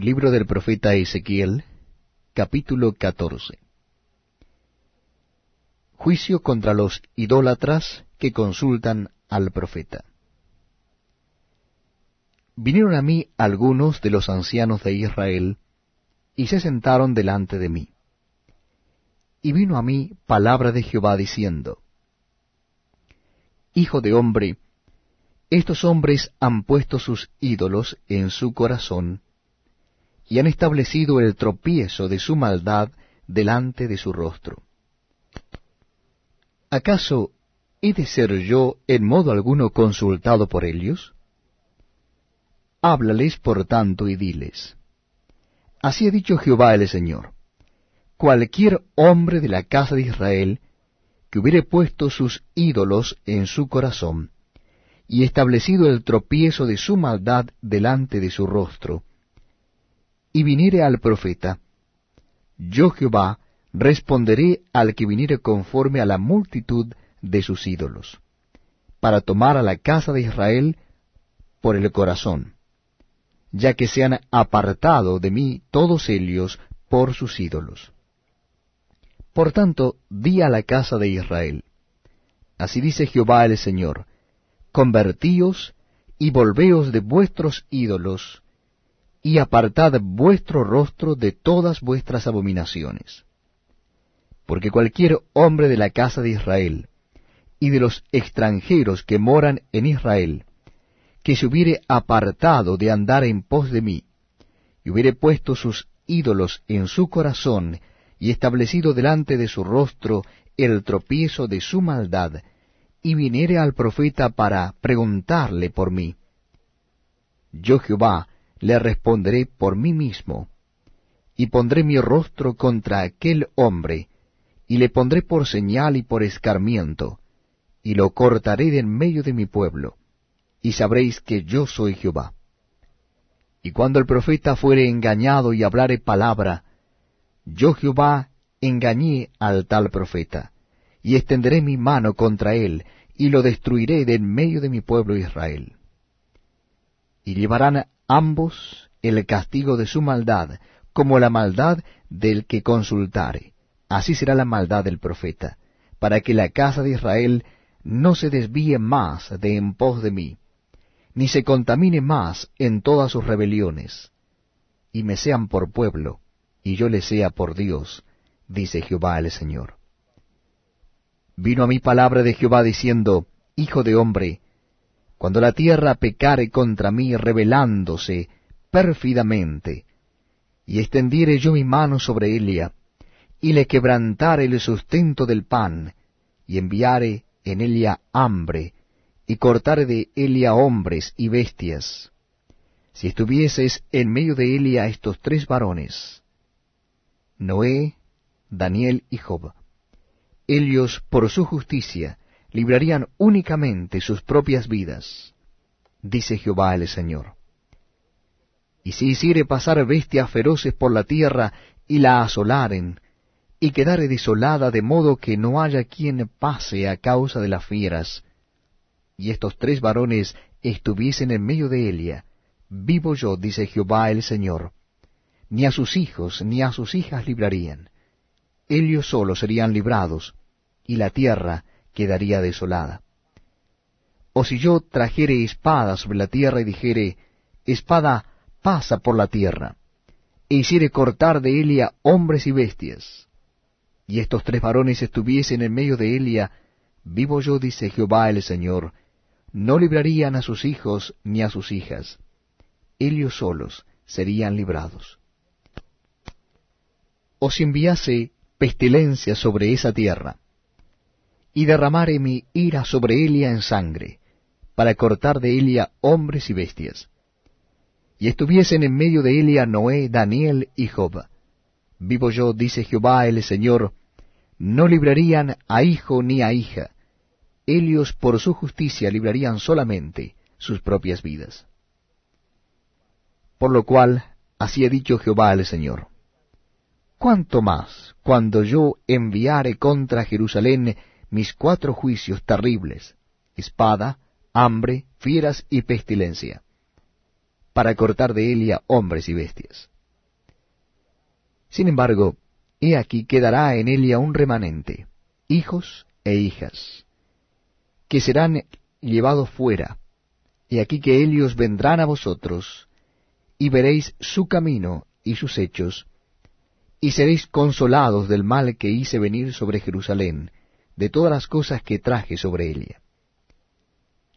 Libro del profeta Ezequiel, capítulo 14. Juicio contra los idólatras que consultan al profeta. Vinieron a mí algunos de los ancianos de Israel, y se sentaron delante de mí. Y vino a mí palabra de Jehová diciendo, Hijo de hombre, estos hombres han puesto sus ídolos en su corazón, y han establecido el tropiezo de su maldad delante de su rostro. ¿Acaso he de ser yo en modo alguno consultado por ellos? Háblales por tanto y diles, Así ha dicho Jehová el Señor, cualquier hombre de la casa de Israel que hubiere puesto sus ídolos en su corazón, y establecido el tropiezo de su maldad delante de su rostro, y viniere al profeta, yo Jehová responderé al que viniere conforme a la multitud de sus ídolos, para tomar a la casa de Israel por el corazón, ya que se han apartado de mí todos ellos por sus ídolos. Por tanto, di a la casa de Israel, así dice Jehová el Señor, convertíos y volveos de vuestros ídolos, y apartad vuestro rostro de todas vuestras abominaciones. Porque cualquier hombre de la casa de Israel, y de los extranjeros que moran en Israel, que se hubiere apartado de andar en pos de mí, y hubiere puesto sus ídolos en su corazón, y establecido delante de su rostro el tropiezo de su maldad, y viniere al profeta para preguntarle por mí. Yo Jehová le responderé por mí mismo, y pondré mi rostro contra aquel hombre, y le pondré por señal y por escarmiento, y lo cortaré de en medio de mi pueblo, y sabréis que yo soy Jehová. Y cuando el profeta fuere engañado y hablare palabra, yo Jehová engañé al tal profeta, y extenderé mi mano contra él, y lo destruiré de en medio de mi pueblo Israel. Llevarán ambos el castigo de su maldad, como la maldad del que consultare. Así será la maldad del profeta, para que la casa de Israel no se desvíe más de en pos de mí, ni se contamine más en todas sus rebeliones, y me sean por pueblo, y yo le sea por Dios, dice Jehová el Señor. Vino a mí palabra de Jehová diciendo, Hijo de hombre, cuando la tierra pecare contra mí rebelándose pérfidamente, y extendiere yo mi mano sobre ella, y le quebrantare el sustento del pan, y enviare en ella hambre, y cortare de ella hombres y bestias, si estuvieses en medio de ella estos tres varones, Noé, Daniel y Job, ellos por su justicia librarían únicamente sus propias vidas, dice Jehová el Señor. Y si hiciere pasar bestias feroces por la tierra y la asolaren, y quedare desolada de modo que no haya quien pase a causa de las fieras, y estos tres varones estuviesen en medio de Elia, vivo yo, dice Jehová el Señor, ni a sus hijos ni a sus hijas librarían, ellos solos serían librados, y la tierra quedaría desolada. O si yo trajere espada sobre la tierra y dijere, espada pasa por la tierra, e hiciere cortar de Elia hombres y bestias, y estos tres varones estuviesen en medio de Elia, vivo yo, dice Jehová el Señor, no librarían a sus hijos ni a sus hijas, ellos solos serían librados. O si enviase pestilencia sobre esa tierra, y derramare mi ira sobre Elia en sangre, para cortar de Elia hombres y bestias. Y estuviesen en medio de Elia Noé, Daniel y Job. Vivo yo, dice Jehová el Señor, no librarían a hijo ni a hija. Ellos por su justicia librarían solamente sus propias vidas. Por lo cual, así ha dicho Jehová el Señor. ¿Cuánto más cuando yo enviare contra Jerusalén mis cuatro juicios terribles, espada, hambre, fieras y pestilencia, para cortar de Elia hombres y bestias. Sin embargo, he aquí quedará en Elia un remanente, hijos e hijas, que serán llevados fuera, y aquí que ellos vendrán a vosotros, y veréis su camino y sus hechos, y seréis consolados del mal que hice venir sobre Jerusalén, de todas las cosas que traje sobre ella.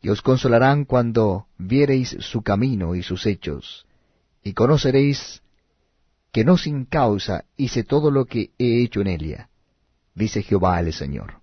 Y os consolarán cuando viereis su camino y sus hechos, y conoceréis que no sin causa hice todo lo que he hecho en ella, dice Jehová el Señor.